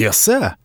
tiesa.